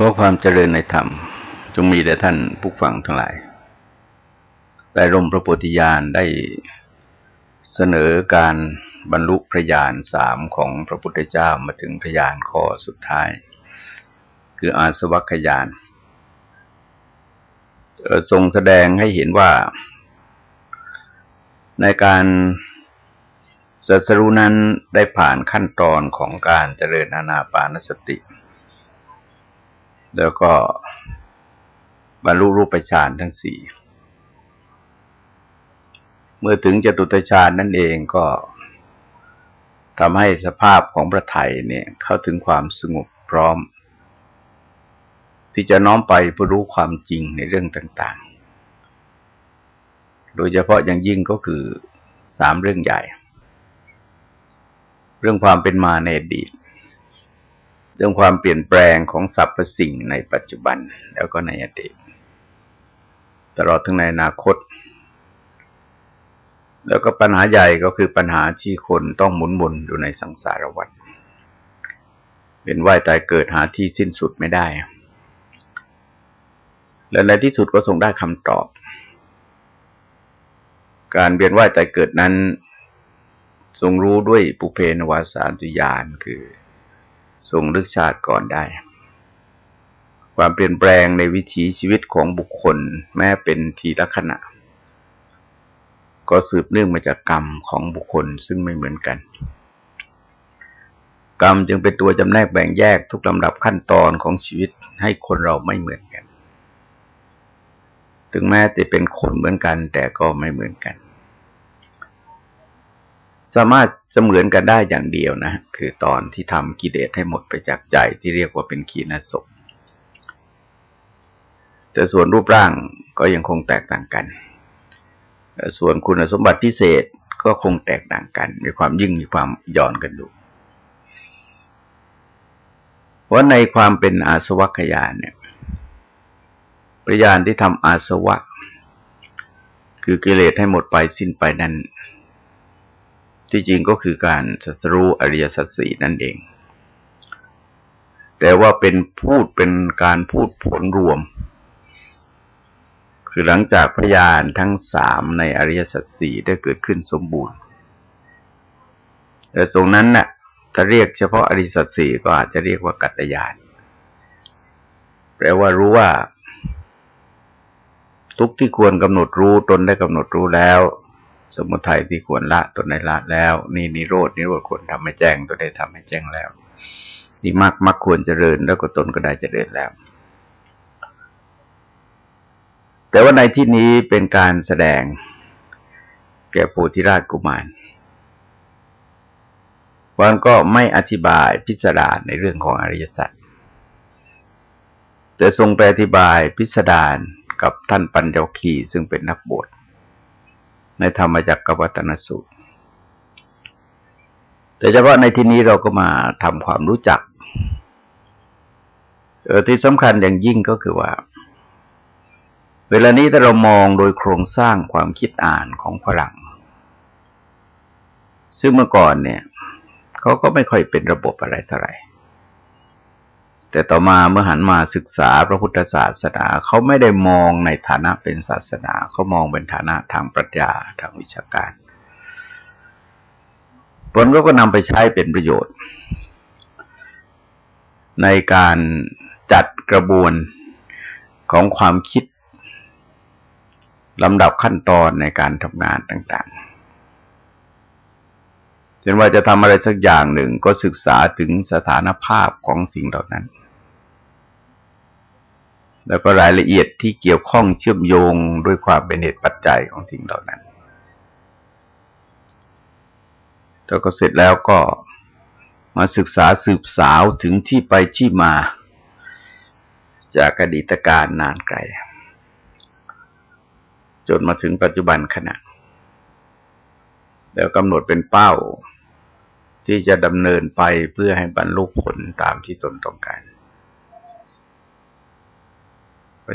ขอความเจริญในธรรม จงมีแด่ท่านผู้ฟังทั้งหลายได้ร่มพระโพธิญาณได้เสนอการบรรลุพระญาณสามของพระพุทธเจ้ามาถึงพระญาณข้อสุดท้าย คืออาสวัคยานทรงแสดงให้เห็นว่า ในการสัสรุนั้นได้ผ่านขั้นตอนของการเจริญอานาปานสติ แล้วก็บรรลุรูปฌานทั้งสี่ เมื่อถึงจตุตฌานนั่นเองก็ทำให้สภาพของพระไทยเนี่ย เข้าถึงความสงบพร้อม ที่จะน้อมไปเพื่อรู้ความจริงในเรื่องต่าง ๆ โดยเฉพาะอย่างยิ่งก็คือสามเรื่องใหญ่ เรื่องความเป็นมาในอดีต เรื่องความเปลี่ยนแปลงของสรรพสิ่งในปัจจุบันแล้วก็ในอดีตตลอดถึงในอนาคต แล้วก็ปัญหาใหญ่ก็คือปัญหาที่คนต้องหมุนวนอยู่ในสังสารวัฏเป็นว่ายตายเกิดหาที่สิ้นสุดไม่ได้ และในที่สุดก็ทรงได้คำตอบ การเวียนว่ายตายเกิดนั้น ทรงรู้ด้วยปุเพนวาสานตุยานคือ ทรงลึกชาติก่อนได้ ความเปลี่ยนแปลงในวิถีชีวิตของบุคคลแม้เป็นทีละขณะ ก็สืบเนื่องมาจากกรรมของบุคคลซึ่งไม่เหมือนกัน กรรมจึงเป็นตัวจำแนกแบ่งแยกทุกลำดับขั้นตอนของชีวิตให้คนเราไม่เหมือนกัน ถึงแม้จะเป็นคนเหมือนกันแต่ก็ไม่เหมือนกัน สามารถ เหมือนกันได้อย่างเดียวนะ คือตอนที่ทำกิเลสให้หมดไปจากใจที่เรียกว่าเป็นขีณศพแต่ส่วนรูปร่างก็ยังคงแตกต่างกัน ส่วนคุณสมบัติพิเศษก็คงแตกต่างกัน มีความยิ่งมีความย่อนกันดูเพราะในความเป็นอาสวัคยานเนี่ยปริยานที่ทำอาสวะ คือกิเลสให้หมดไปสิ้นไปนั้น ที่จริงก็คือการสัสรู้อริยสัจสี่นั่นเอง แต่ว่าเป็นพูดเป็นการพูดผลรวม คือหลังจากพยานทั้งสามในอริยสัจสี่ได้เกิดขึ้นสมบูรณ์แต่ตรงนั้นนะ่ะถ้าเรียกเฉพาะอริยสัจสี่ก็อาจจะเรียกว่ากัตยานแปลว่ารู้ว่า ทุกที่ควรกำหนดรู้ตนได้กำหนดรู้แล้ว สมุทัยที่ควรละตนได้ละแล้ว นี่นิโรดนิโรธควรทำให้แจ้งตัวได้ทำให้แจ้งแล้วนี่มากมักควรเจริญแล้วก็ตนก็ได้เจริญแล้ว แต่ว่าในที่นี้เป็นการแสดง แก่ปุถิราชกุมารวันก็ไม่อธิบายพิสดารในเรื่องของอริยสัจจะทรงไปอธิบายพิสดารกับท่านปัญญคีซึ่งเป็นนักบวช ในธรรมจักรวัตนสูตร แต่เฉพาะในที่นี้เราก็มาทำความรู้จักเออที่สำคัญอย่างยิ่งก็คือว่า เวลานี้ถ้าเรามองโดยโครงสร้างความคิดอ่านของฝรั่ง ซึ่งเมื่อก่อนเนี่ย เขาก็ไม่ค่อยเป็นระบบอะไรเท่าไหร่ แต่ต่อมาเมื่อหันมาศึกษาพระพุทธศาสนาเขาไม่ได้มองในฐานะเป็นศาสนาเขามองเป็นฐานะทางปรัชญาทางวิชาการผลก็ก็นำไปใช้เป็นประโยชน์ ในการจัดกระบวนของความคิดลำดับขั้นตอนในการทำงานต่างๆเช่นว่าจะทำอะไรสักอย่างหนึ่งก็ศึกษาถึงสถานภาพของสิ่งเหล่านั้น แล้วก็รายละเอียดที่เกี่ยวข้องเชื่อมโยงด้วยความเป็นเหตุปัจจัยของสิ่งเหล่านั้น แล้วก็เสร็จแล้วก็มาศึกษาสืบสาวถึงที่ไปที่มา จากอดีตการนานไกล จนมาถึงปัจจุบันขณะ แล้วกำหนดเป็นเป้า ที่จะดำเนินไปเพื่อให้บรรลุผลตามที่ตนต้องการ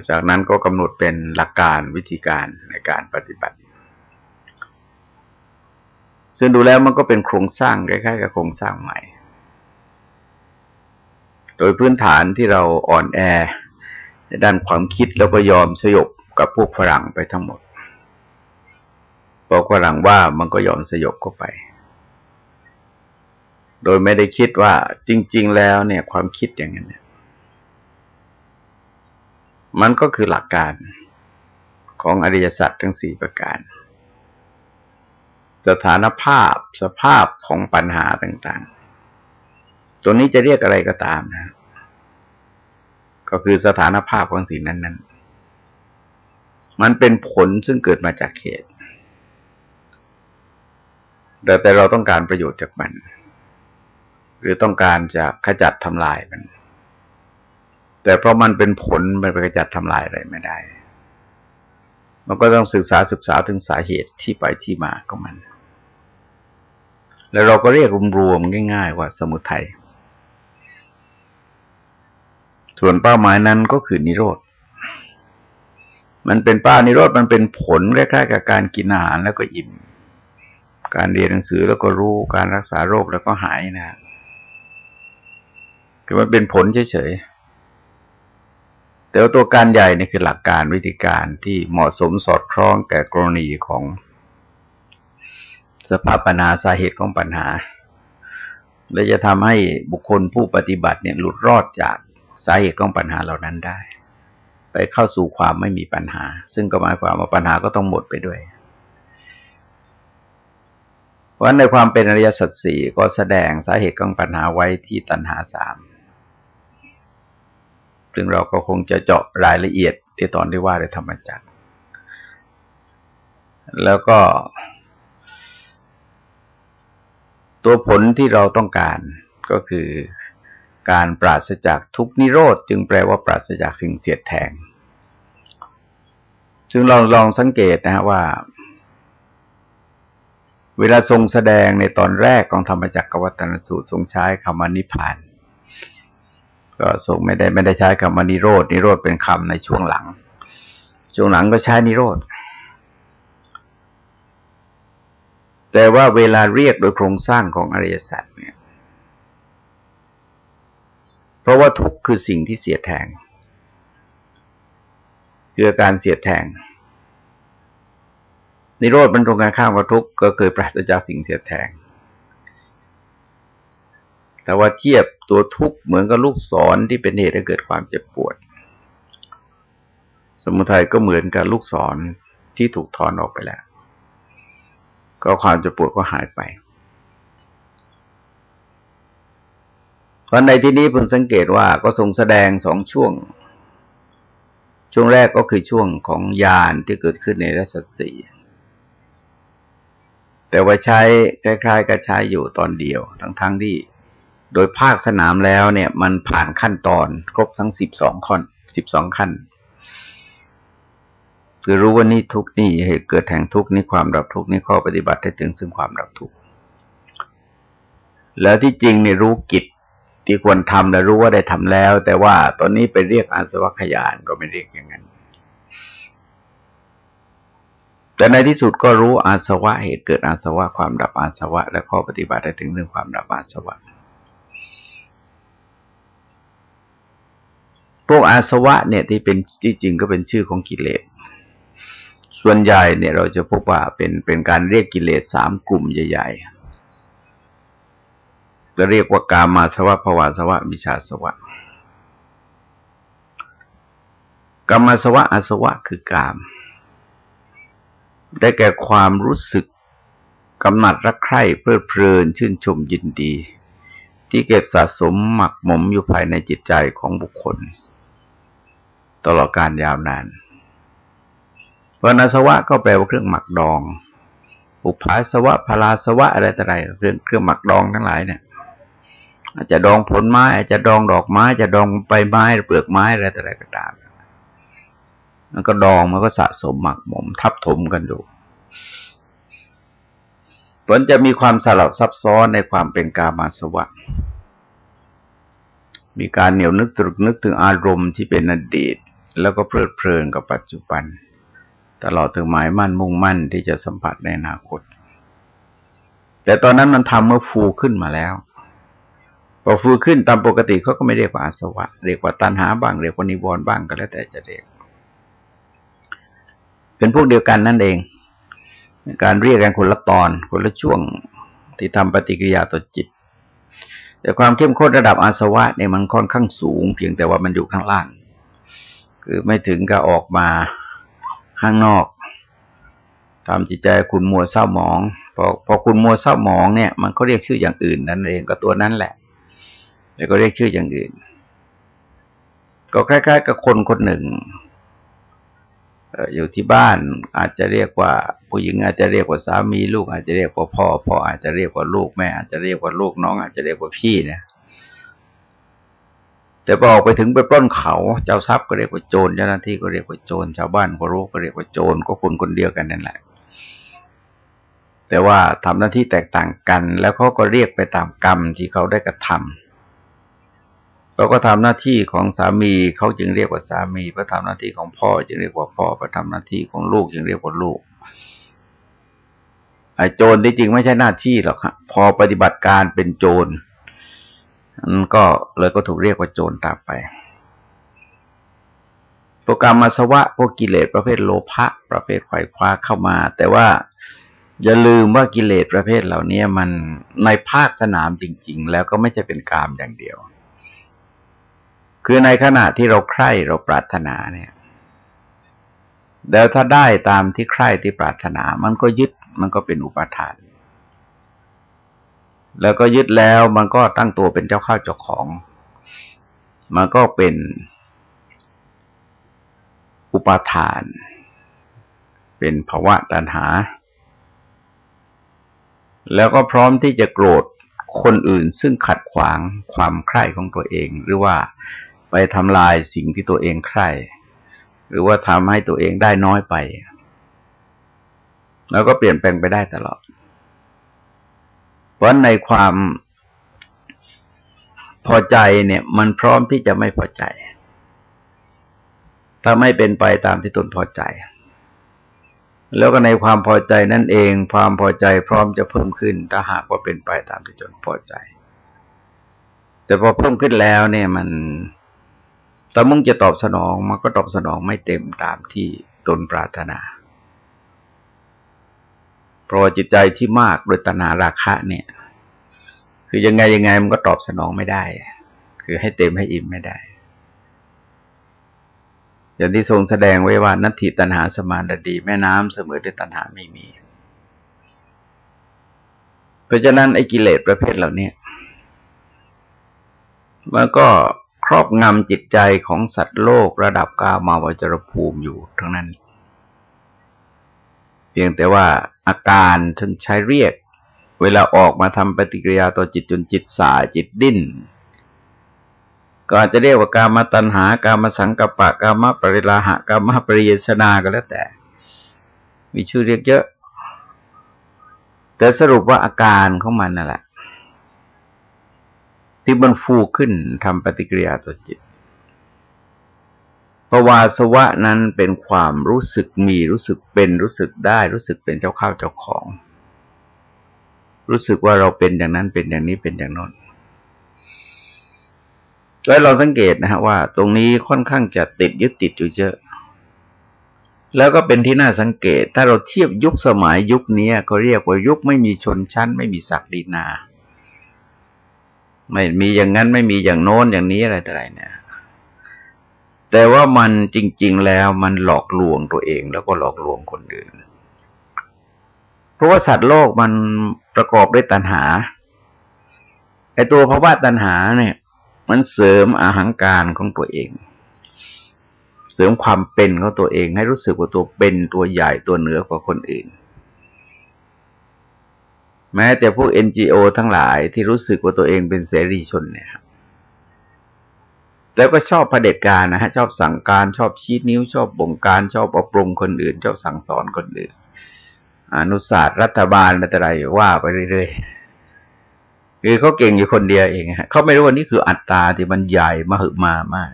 จากนั้นก็กำหนดเป็นหลักการวิธีการในการปฏิบัติ ซึ่งดูแล้วมันก็เป็นโครงสร้างคล้ายๆกับโครงสร้างใหม่ โดยพื้นฐานที่เราอ่อนแอ ในด้านความคิดแล้วก็ยอมสยบกับพวกฝรั่งไปทั้งหมดบอกฝรั่งว่ามันก็ยอมสยบเข้าไป โดยไม่ได้คิดว่าจริง ๆ แล้วเนี่ยความคิดอย่างนั้นเนี่ย มันก็คือหลักการของอริยสัจทั้งสี่ประการ สถานภาพสภาพของปัญหาต่างๆ ตัวนี้จะเรียกอะไรก็ตามนะ ก็คือสถานภาพของสิ่งนั้น ๆ มันเป็นผลซึ่งเกิดมาจากเหตุแต่แต่เราต้องการประโยชน์จากมัน หรือต้องการจะขจัดทำลายมัน แต่เพราะมันเป็นผลมันไปขจัดทำลายอะไรไม่ได้ มันก็ต้องศึกษาศึกษาถึงสาเหตุที่ไปที่มาของมัน แล้วเราก็เรียกรวมๆง่าย ๆ ว่าสมุทัยส่วนเป้าหมายนั้นก็คือนิโรธ มันเป็นป้านิโรธมันเป็นผลคล้ายๆกับการกินอาหารแล้วก็อิ่ม การเรียนหนังสือแล้วก็รู้ การรักษาโรคแล้วก็หายนะคือมันเป็นผลเฉยๆ แต่ว่าตัวการใหญ่นี่คือหลักการวิธีการที่เหมาะสมสอดคล้องแก่กรณีของสภาพปัญหาสาเหตุของปัญหา และจะทำให้บุคคลผู้ปฏิบัติเนี่ยหลุดรอดจากสาเหตุของปัญหาเหล่านั้นได้ ไปเข้าสู่ความไม่มีปัญหา ซึ่งก็หมายความว่าปัญหาก็ต้องหมดไปด้วยพราะในความเป็นอริยสัจสี่ก็แสดงสาเหตุของปัญหาไว้ที่ตัณหาสาม ซึ่งเราก็คงจะเจาะรายละเอียดที่ตอนที่ว่าในธรรมจักร แล้วก็ ตัวผลที่เราต้องการก็คือการปราศจากทุกนิโรธ จึงแปลว่าปราศจากสิ่งเสียดแทงซึ่งลองลองสังเกตนะว่า เวลาทรงแสดงในตอนแรกของธรรมจักรวัตนสูตรทรงใช้คำว่านิพพาน ก็ทรงไม่ได้ไม่ได้ใช้คำว่านิโรดนิโรธเป็นคำในช่วงหลัง ช่วงหลังก็ใช้นิโรธแต่ว่าเวลาเรียกโดยโครงสร้างของอริยสัจเนี่ย เพราะว่าทุกข์คือสิ่งที่เสียแทงคือการเสียแทง นิโรธมันตรงกันข้ามกับทุกข์ก็เคยปราศจากสิ่งเสียแทง แต่ว่าเทียบ ตัวทุกข์เหมือนกับลูกศรที่เป็นเหตุให้เกิดความเจ็บปวด สมุทัยก็เหมือนกับลูกศรที่ถูกถอนออกไปแล้ว ก็ความเจ็บปวดก็หายไปเพราะในที่นี้ผมสังเกตว่าก็ทรงแสดงสองช่วง ช่วงแรกก็คือช่วงของญาณที่เกิดขึ้นในรัชสีแต่ว่าใช้คล้ายๆกับใช้อยู่ตอนเดียว ทั้งๆทที่ โดยภาคสนามแล้วเนี่ย มันผ่านขั้นตอนครบทั้งสิบสองขั้นสิบสองขั้น คือรู้ว่านี่ทุกนี่เหตุเกิดแห่งทุกนี่ความดับทุกนี่ข้อปฏิบัติได้ถึงซึ่งความดับทุกแล้วที่จริงเนี่ยรู้กิจที่ควรทำและรู้ว่าได้ทำแล้ว แต่ว่าตอนนี้ไปเรียกอาสวัคยานก็ไม่เรียกอย่างนั้นแต่ในที่สุดก็รู้อาสวะเหตุเกิดอาสวะความดับอาสวะ และข้อปฏิบัติได้ถึงเรื่องความดับอาสวะ วกอาสวะเนี่ยที่เป็นที่จริงก็เป็นชื่อของกิเลส ส่วนใหญ่เนี่ยเราจะพบว่าเป็นเป็นการเรียกกิเลสสามกลุ่มใหญ่ๆ จะเรียกว่ากามาสวะภวาสวะวิชาสวะกามาสวะอาสวะคือกาม ได้แก่ความรู้สึกกำหนัดรักใคร่เพลิดเพลินชื่นชมยินดี ที่เก็บสะสมหมักหมมอยู่ภายในจิตใจของบุคคล ตลอดการยาวนานวนาสวะก็แปลว่าเครื่องหมักดอง อุปาสวะพลาสวะอะไรต่ออะไรเครื่องเครื่องหมักดองทั้งหลายเนี่ย อาจจะดองผลไม้ อาจจะดองดอกไม้ จะดองใบไม้เปลือกไม้อะไรต่ออะไรก็ตามมันก็ดองมันก็สะสมหมักหมม ทับถมกันอยู่ผลจะมีความสลับซับซ้อนในความเป็นกามาสวะ มีการเหนียวนึกตรึกนึกถึงอารมณ์ที่เป็นอดีต แล้วก็เพลิดเพลินกับปัจจุบัน ตลอดถึงหมายมั่นมุ่งมั่นที่จะสัมผัสในอนาคต แต่ตอนนั้นมันทำเมื่อฟูขึ้นมาแล้วพอฟูขึ้นตามปกติเขาก็ไม่เรียกว่าอาสวะ เรียกว่าตัณหาบ้างเรียกว่านิวรณ์บ้างก็แล้วแต่จะเรียก เป็นพวกเดียวกันนั่นเอง การเรียกกันคนละตอน คนละช่วงที่ทำปฏิกิริยาต่อจิต แต่ความเข้มข้นระดับอาสวะเนี่ยมันค่อนข้างสูง เพียงแต่ว่ามันอยู่ข้างล่าง คือไม่ถึงกับออกมาข้างนอกทำจิตใจคุณมัวเศร้าหมอง พอพอคุณมัวเศร้าหมองเนี่ย มันก็เรียกชื่ออย่างอื่นนั่นเองก็ตัวนั้นแหละ แต่ก็เรียกชื่ออย่างอื่น ก็คล้ายๆ กับคนคนหนึ่งอยู่ที่บ้านอาจจะเรียกว่าผู้หญิงอาจจะเรียกว่าสามีลูกอาจจะเรียกว่าพ่อพ่ออาจจะเรียกว่าลูกแม่อาจจะเรียกว่าลูกน้องอาจจะเรียกว่าพี่เนี่ย แต่พอออกไปถึงไปปล้นเขา เจ้าทรัพย์ก็เรียกว่าโจรเจ้าหน้าที่ก็เรียกว่าโจรชาวบ้านก็รู้ก็เรียกว่าโจรก็คนคนเดียวกันนั่นแหละ แต่ว่าทำหน้าที่แตกต่างกัน แล้วเขาก็เรียกไปตามกรรมที่เขาได้กระทำเราก็ทำหน้าที่ของสามีเขาจึงเรียกว่าสามีพระทำหน้าที่ของพ่อ จึงเรียกว่าพ่อพระทำหน้าที่ของลูกจึงเรียกว่าลูกไอ้โจรที่จริงไม่ใช่หน้าที่หรอกครับพอปฏิบัติการเป็นโจร มันก็เลยก็ถูกเรียกว่าโจรตามไปโปรแกรมมาสวะพวกกิเลสประเภทโลภะประเภทไขว่คว้าเข้ามา แต่ว่าอย่าลืมว่ากิเลสประเภทเหล่านี้มันในภาคสนามจริง ๆ แล้วก็ไม่ใช่เป็นกามอย่างเดียว คือในขณะที่เราใคร่เราปรารถนาเนี่ยแล้วถ้าได้ตามที่ใคร่ที่ปรารถนา มันก็ยึดมันก็เป็นอุปทาน แล้วก็ยึดแล้วมันก็ตั้งตัวเป็นเจ้าข้าวเจ้าของ มันก็เป็นอุปทาน เป็นภาวะตัณหา แล้วก็พร้อมที่จะโกรธคนอื่นซึ่งขัดขวางความใคร่ของตัวเอง หรือว่าไปทำลายสิ่งที่ตัวเองใคร่ หรือว่าทำให้ตัวเองได้น้อยไป แล้วก็เปลี่ยนแปลงไปได้ตลอด เพราะในความพอใจเนี่ย มันพร้อมที่จะไม่พอใจ ถ้าไม่เป็นไปตามที่ตนพอใจ แล้วก็ในความพอใจนั่นเอง ความพอใจพร้อมจะเพิ่มขึ้น ถ้าหากว่าเป็นไปตามที่ตนพอใจ แต่พอเพิ่มขึ้นแล้วเนี่ยมันแต่มึงจะตอบสนองมันก็ตอบสนองไม่เต็มตามที่ตนปรารถนา เพราะจิตใจที่มากโดยตนาราคะเนี่ย คือยังไงยังไงมันก็ตอบสนองไม่ได้ คือให้เต็มให้อิ่มไม่ได้ อย่างที่ทรงแสดงไว้ว่านัตถิตันหาสมานดี แม่น้ำเสมอด้วยตันหาไม่มี เพราะฉะนั้นไอ้กิเลสประเภทเหล่านี้มันก็ครอบงำจิตใจของสัตว์โลกระดับกามาวจรภูมิอยู่ทั้งนั้น เพียงแต่ว่า อาการถึงใช้เรียก เวลาออกมาทำปฏิกิริยาต่อจิตจนจิตสาจิตดิ้นก็อาจจะเรียกว่าการมาตัณหาการมาสังกปะการมาปริลาหะการมาปริยชนาก็แล้วแต่ มีชื่อเรียกเยอะ แต่สรุปว่าอาการของมันนั่นแหละ ที่มันฟูขึ้นทำปฏิกิริยาต่อจิต ภาวาสวะนั้นเป็นความรู้สึกมีรู้สึกเป็นรู้สึกได้ รู้สึกเป็นเจ้าข้าวเจ้าของ รู้สึกว่าเราเป็นอย่างนั้นเป็นอย่างนี้เป็นอย่างนั้นแล้วเราสังเกตนะฮะว่า ตรงนี้ค่อนข้างจะติดยึดติดอยู่เยอะ แล้วก็เป็นที่น่าสังเกต ถ้าเราเทียบยุคสมัยยุคนี้เขาเรียกว่ายุคไม่มีชนชั้น ไม่มีศักดินา ไม่มีอย่างนั้นไม่มีอย่างโน้นอย่างนี้อะไรต่ออะไรเนี่ย แต่ว่ามันจริง ๆ แล้วมันหลอกลวงตัวเองแล้วก็หลอกลวงคนอื่น เพราะว่าสัตว์โลกมันประกอบด้วยตัณหาไอตัวภาวะตัณหาเนี่ย มันเสริมอาหางการของตัวเอง เสริมความเป็นของตัวเอง ให้รู้สึกว่าตัวเป็นตัวใหญ่ตัวเหนือกว่าคนอื่น แม้แต่พวกเอ็นจีโอทั้งหลายที่รู้สึกว่าตัวเองเป็นเสรีชนเนี่ย แล้วก็ชอบเผด็จการนะฮะ ชอบสั่งการชอบชี้นิ้ว ชอบบงการ ชอบอบรมคนอื่น ชอบสั่งสอนคนอื่น อนุศาสตร์รัฐบาลอะไรว่าไปเรื่อยๆคือเขาเก่งอยู่คนเดียวเองฮะเขาไม่รู้ว่านี่คืออัตตาที่มันใหญ่มาหึมามาก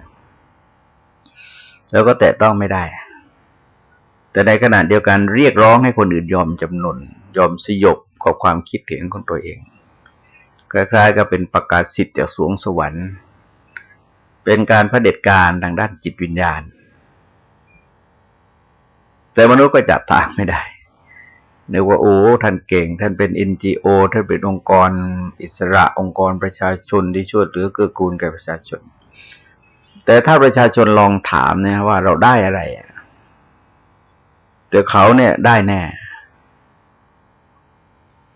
แล้วก็แตะต้องไม่ได้ แต่ในขณะเดียวกันเรียกร้องให้คนอื่นยอมจำนนยอมสยบกับความคิดเห็นของตัวเองคล้ายๆกับเป็นประกาศสิทธิ์จากสวงสวรรค์ เป็นการพระเด็จการทางด้านจิตวิญญาณ แต่มนุษย์ก็จับทางไม่ได้นึกว่าโอ้ท่านเก่ง ท่านเป็น NGO ท่านเป็นองค์กรอิสระองค์กรประชาชนที่ช่วยเหลือเกื้อกูลแก่ประชาชน แต่ถ้าประชาชนลองถามเนี่ยว่าเราได้อะไรแต่เขาเนี่ยได้แน่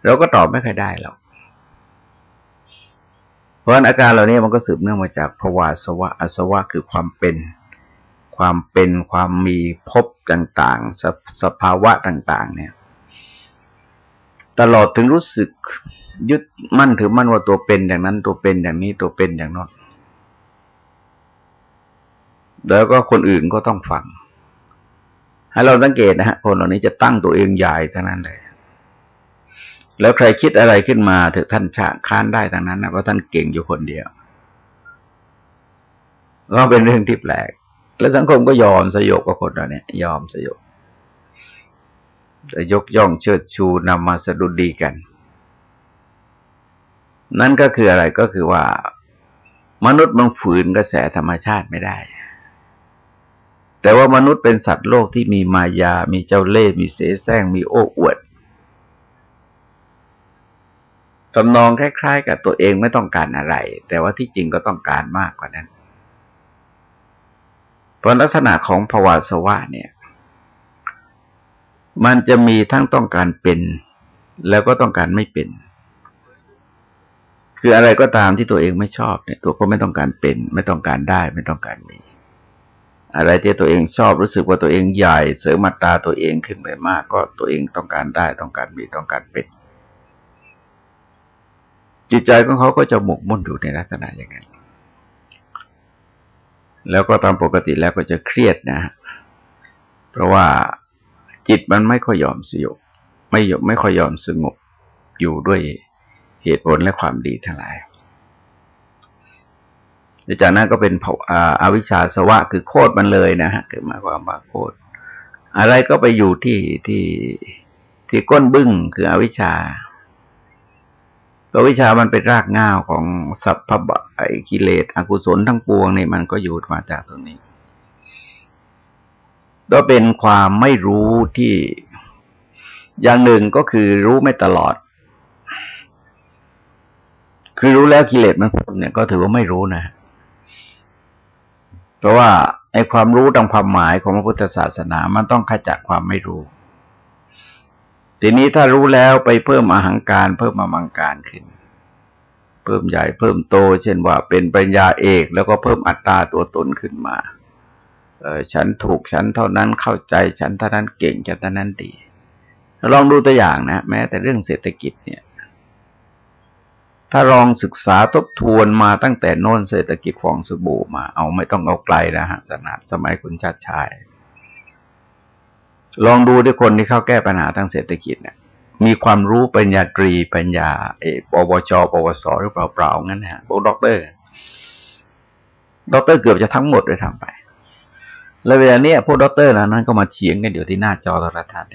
เราก็ตอบไม่ค่อยได้หรอก เพราะอาการเหล่านี้มันก็สืบเนื่องมาจากภาวะสวะอสวะคือความเป็น ความเป็นความมีพบต่างๆสสภาวะต่าง ๆ เนี่ย ตลอดถึงรู้สึกยึดมั่นถือมั่นว่าตัวเป็นอย่างนั้นตัวเป็นอย่างนี้ตัวเป็นอย่างนั้นแล้วก็คนอื่นก็ต้องฟัง ให้เราสังเกตนะฮะคนเหล่านี้จะตั้งตัวเองใหญ่ทั้งนั้นเลย แล้วใครคิดอะไรขึ้นมาถือท่านชาค้านได้ทั้งนั้นนะเพราะท่านเก่งอยู่คนเดียวก็เป็นเรื่องที่แปลก แล้วสังคมก็ยอมสยบกับคนเราเนี่ย ยอมสยบจะยกย่องเชิดชูนำมาสดุดีกัน นั่นก็คืออะไรก็คือว่า มนุษย์มันฝืนกระแสธรรมชาติไม่ได้ แต่ว่ามนุษย์เป็นสัตว์โลกที่มีมายา มีเจ้าเล่ห์มีเสแสร้งมีโอ้อวด ตำนองคล้ายๆ กับตัวเองไม่ต้องการอะไร แต่ว่าที่จริงก็ต้องการมากกว่านั้น เพราะลักษณะของภาวะสวะเนี่ย มันจะมีทั้งต้องการเป็น แล้วก็ต้องการไม่เป็น คืออะไรก็ตามที่ตัวเองไม่ชอบเนี่ย ตัวก็ไม่ต้องการเป็น ไม่ต้องการได้ ไม่ต้องการมีอะไรที่ตัวเองชอบรู้สึกว่าตัวเองใหญ่ เสริมมาตาตัวเองขึ้นไปมาก ก็ตัวเองต้องการได้ต้องการมีต้องการเป็น จิตใจของเขาก็จะหมกมุ่นอยู่ในลักษณะอย่างนั้น แล้วก็ตามปกติแล้วก็จะเครียดนะ เพราะว่าจิตมันไม่ค่อยยอมสยบไม่ยไม่ค่อยยอมสงบอยู่ด้วยเหตุผลและความดีทั้งหลายจากนั้นก็เป็นอาวิชชาสวะ คือโคตรมันเลยนะฮะคือหมายความว่าโคตรอะไรก็ไปอยู่ที่ที่ที่ก้นบึ้งคืออวิชชา ตัววิชามันเป็นรากง่าวของสัพพะไอกิเลสอกุศลทั้งปวงนี่มันก็อยู่มาจากตรงนี้ ก็เป็นความไม่รู้ที่อย่างหนึ่งก็คือรู้ไม่ตลอด คือรู้แล้วกิเลสมันพ้นเนี่ยก็ถือว่าไม่รู้นะ เพราะว่าไอ้ความรู้ตามความหมายของพระพุทธศาสนา มันต้องขจัดความไม่รู้ ทีนี้ถ้ารู้แล้วไปเพิ่มอาหังการ เพิ่มอมังการขึ้น เพิ่มใหญ่เพิ่มโต เช่นว่าเป็นปัญญาเอกแล้วก็เพิ่มอัตราตัวตนขึ้นมาเออฉันถูกฉันเท่านั้นเข้าใจฉันเท่านั้นเก่งฉันเท่านั้นดีลองดูตัวอย่างนะ แม้แต่เรื่องเศรษฐกิจเนี่ย ถ้าลองศึกษาทบทวนมาตั้งแต่โน้นเศรษฐกิจฟองสบู่มา เอาไม่ต้องเอาไกลนะฮะสนาสมัยคุณชาติชาย ลองดูด้วยคนที่เข้าแก้ปัญหาทางเศรษฐกิจเนี่ยมีความรู้ปริญญาตรีปริญญาเอกปวชปวสหรือเปล่าๆงั้นฮะพวกด็อกเตอร์ด็อกเตอร์เกือบจะทั้งหมดเลยทำไป แล้วเวลาเนี้ยพวกด็อกเตอร์นั้นก็มาเถียงกันอยู่ที่หน้าจอโทรทัศน์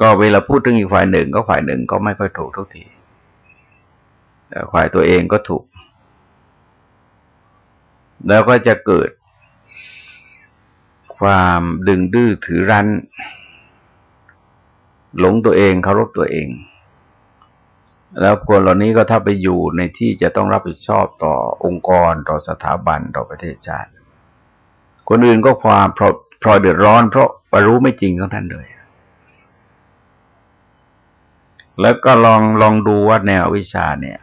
ก็เวลาพูดถึงอีกฝ่ายหนึ่งก็ฝ่ายหนึ่งก็ไม่ค่อยถูกทุกทีแต่ฝ่ายตัวเองก็ถูก แล้วก็จะเกิด ความดึงดื้อถือรั้น หลงตัวเองเคารพตัวเอง แล้วคนเหล่านี้ก็ถ้าไปอยู่ในที่จะต้องรับผิดชอบต่อองค์กรต่อสถาบันต่อประเทศชาติ คนอื่นก็ความเพราะพลอยเดือดร้อน เพราะรู้ไม่จริงของท่านเลยแล้วก็ลองลองดูว่าแนววิชาเนี่ย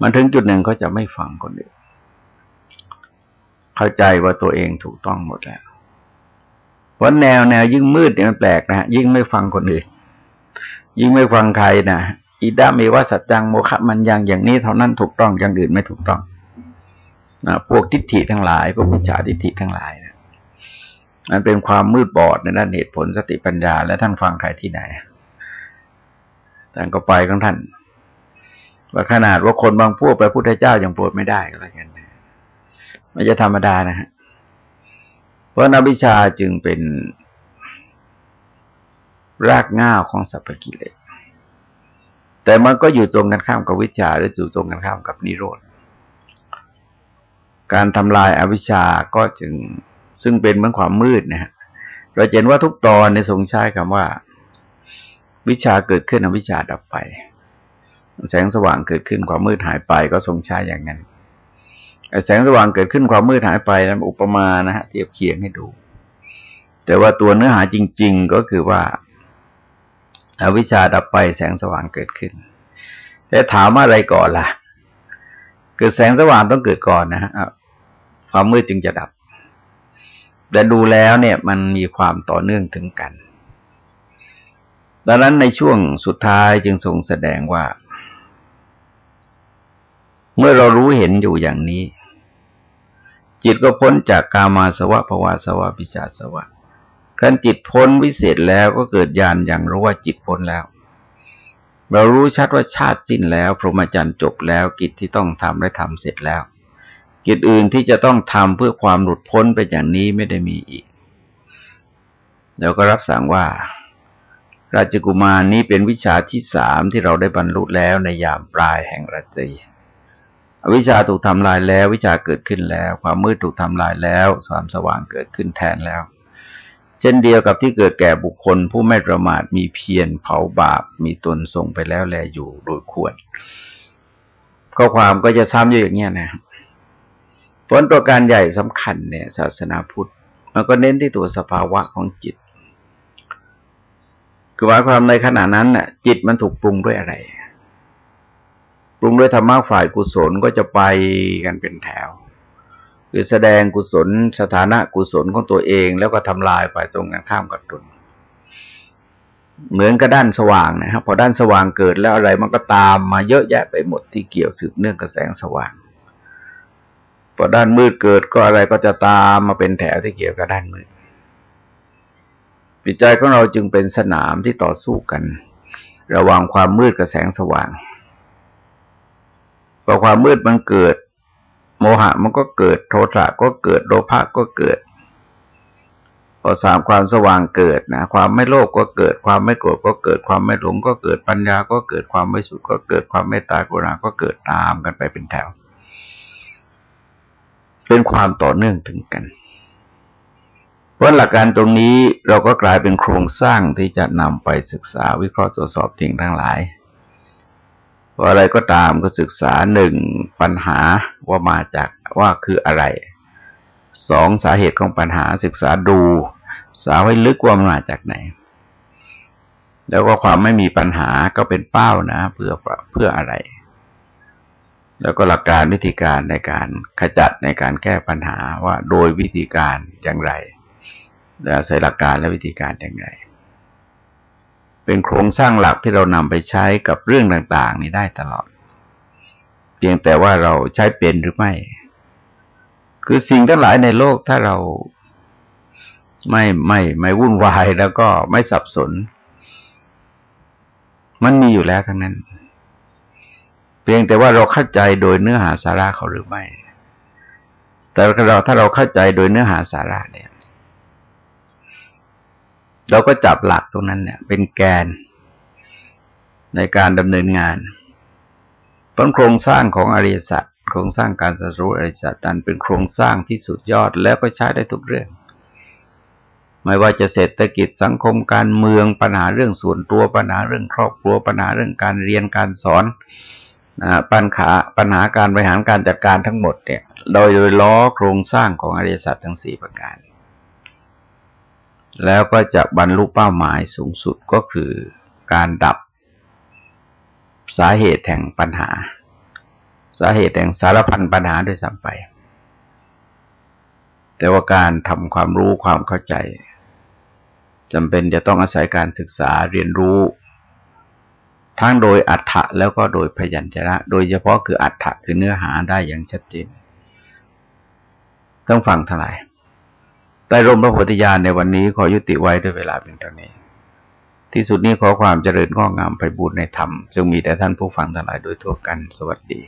มันถึงจุดหนึ่งเขาจะไม่ฟังคนอื่นเข้าใจว่าตัวเองถูกต้องหมดแล้ว เพราะแนวแนวยิ่งมืดเนี่ยมันแปลกนะยิ่งไม่ฟังคนอื่น ยิ่งไม่ฟังใครนะอิดามีว่าสัจจังโมฆะมันยังอย่างนี้เท่านั้นถูกต้องอย่างอื่นไม่ถูกต้องนะพวกทิฏฐิทั้งหลาย พวกวิชาทิฏฐิทั้งหลายนะมันเป็นความมืดบอดในด้านเหตุผลสติปัญญา และท่านฟังใครที่ไหนท่านก็ไปของท่านว่าขนาดว่าคนบางพวกไปพุทธเจ้ายังโปรดไม่ได้ก็แล้วกันไม่จะธรรมดานะฮะ ราะนวิชาจึงเป็นรากง่าของสัพพกิเลส แต่มันก็อยู่ตรงกันข้ามกับวิชาหรืออยู่ตรงกันข้ามกับนิโรธ การทำลายอาวิชาก็จึงซึ่งเป็นเหมือนความมืดนะฮะ เราเห็นว่าทุกตอนในทรงใช้คำว่า วิชาเกิดขึ้นอวิชชาดับไป แสงสว่างเกิดขึ้นความมืดหายไปก็ทรงใช้อย่างนั้น แสงสว่างเกิดขึ้นความมืดหายไปนั้นอุปมานะฮะเทียบเคียงให้ดู แต่ว่าตัวเนื้อหาจริง ๆ ก็คือว่าอาวิชชาดับไปแสงสว่างเกิดขึ้น แต่ถามอะไรก่อนล่ะ เกิดแสงสว่างต้องเกิดก่อนนะฮะความมืดจึงจะดับ แต่ดูแล้วเนี่ยมันมีความต่อเนื่องถึงกัน ดังนั้นในช่วงสุดท้ายจึงทรงแสดงว่า เมื่อเรารู้เห็นอยู่อย่างนี้ จิตก็พ้นจากกามาสวะภวาสวะปิชาสวะครั้นจิตพ้นวิเศษแล้วก็เกิดญาณอย่างรู้ว่าจิตพ้นแล้ว เรารู้ชัดว่าชาติสิ้นแล้ว พรหมจรรย์จบแล้วกิจที่ต้องทำได้ทำเสร็จแล้ว กิจอื่นที่จะต้องทำเพื่อความหลุดพ้นไปอย่างนี้ไม่ได้มีอีกแล้วก็รับสั่งว่า ราชกุมารนี้เป็นวิชาที่สามที่เราได้บรรลุแล้วในยามปลายแห่งราตรี วิชาถูกทำลายแล้ว วิชาเกิดขึ้นแล้ว ความมืดถูกทำลายแล้วความสว่างเกิดขึ้นแทนแล้ว เช่นเดียวกับที่เกิดแก่บุคคล ผู้ไม่ประมาทมีเพียรเผาบาป มีตนส่งไปแล้วแลอยู่โดยควรข้อความก็จะซ้ำอยู่อย่างเงี้ยนะผลตัวการใหญ่สำคัญเนี่ย ศาสนาพุทธมันก็เน้นที่ตัวสภาวะของจิต คือหมายความในขณะนั้นน่ะ จิตมันถูกปรุงด้วยอะไร ปรุงด้วยธรรมะฝ่ายกุศลก็จะไปกันเป็นแถว คือแสดงกุศลสถานะกุศลของตัวเอง แล้วก็ทำลายไปตรงกันข้ามกับตนเหมือนกับด้านสว่างนะครับพอด้านสว่างเกิดแล้วอะไรมันก็ตามมาเยอะแยะไปหมดที่เกี่ยวสืบเนื่องกับแสงสว่างพอด้านมืดเกิดก็อะไรก็จะตามมาเป็นแถวที่เกี่ยวกับด้านมืดจิตใจของเราจึงเป็นสนามที่ต่อสู้กัน ระหว่างความมืดกับแสงสว่าง พอความมืดมันเกิด โมหะมันก็เกิด โทสะก็เกิดโลภะก็เกิด พอสามความสว่างเกิดนะความไม่โลภก็เกิด ความไม่โกรธก็เกิด ความไม่หลงก็เกิดปัญญาก็เกิดความไม่สุขก็เกิดความไม่ตายกุณาก็เกิดตามกันไปเป็นแถว เป็นความต่อเนื่องถึงกันเพราะหลักการตรงนี้เราก็กลายเป็นโครงสร้างที่จะนำไปศึกษาวิเคราะห์ตรวจสอบสิ่งทั้งหลาย ว่าอะไรก็ตามก็ศึกษาหนึ่งปัญหาว่ามาจากว่าคืออะไรสองสาเหตุของปัญหาศึกษาดูสาวให้ลึกว่ามาจากไหน แล้วก็ความไม่มีปัญหาก็เป็นเป้านะเพื่อเพื่ออะไร แล้วก็หลักการวิธีการในการขจัดในการแก้ปัญหาว่าโดยวิธีการอย่างไรและใส่หลักการและวิธีการอย่างไร เป็นโครงสร้างหลักที่เรานำไปใช้กับเรื่องต่าง ๆ นี้ได้ตลอด เพียงแต่ว่าเราใช้เป็นหรือไม่ คือสิ่งทั้งหลายในโลกถ้าเราไม่ไม่ไม่วุ่นวายแล้วก็ไม่สับสน มันมีอยู่แล้วทั้งนั้น เพียงแต่ว่าเราเข้าใจโดยเนื้อหาสาระเขาหรือไม่ แต่เราถ้าเราเข้าใจโดยเนื้อหาสาระเนี่ย เราก็จับหลักตรงนั้นเนี่ย เป็นแกนในการดำเนินงานต้นโครงสร้างของอริยสัจโครงสร้างการสัรู้อริยสัจนั้นเป็นโครงสร้างที่สุดยอดแล้วก็ใช้ได้ทุกเรื่อง ไม่ว่าจะเศรษฐกิจสังคมการเมืองปัญหาเรื่องส่วนตัวปัญหาเรื่องครอบครัวปัญหาเรื่องการเรียนการสอนปัญหาปัญหาการบริหารการจัดการทั้งหมดเนี่ย โดยโดยล้อโครงสร้างของอริยสัจทั้งสี่ประการ แล้วก็จะบรรลุเป้าหมายสูงสุดก็คือการดับสาเหตุแห่งปัญหา สาเหตุแห่งสารพันปัญหาด้วยซ้ำไป แต่ว่าการทำความรู้ความเข้าใจจำเป็นจะต้องอาศัยการศึกษาเรียนรู้ ทั้งโดยอัฏฐะแล้วก็โดยพยัญชนะ โดยเฉพาะคืออัฏฐะคือเนื้อหาได้อย่างชัดเจน ต้องฟังเท่าไหร่ ใต้ร่มพระโพธิญาณในวันนี้ขอยุติไว้ด้วยเวลาเพียงเท่านี้ ที่สุดนี้ขอความเจริญง้องามไปบูรณนธรรมจงมีแต่ท่านผู้ฟังทั้งหลายโดยทั่วกันสวัสดี